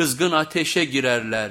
kızgın ateşe girerler.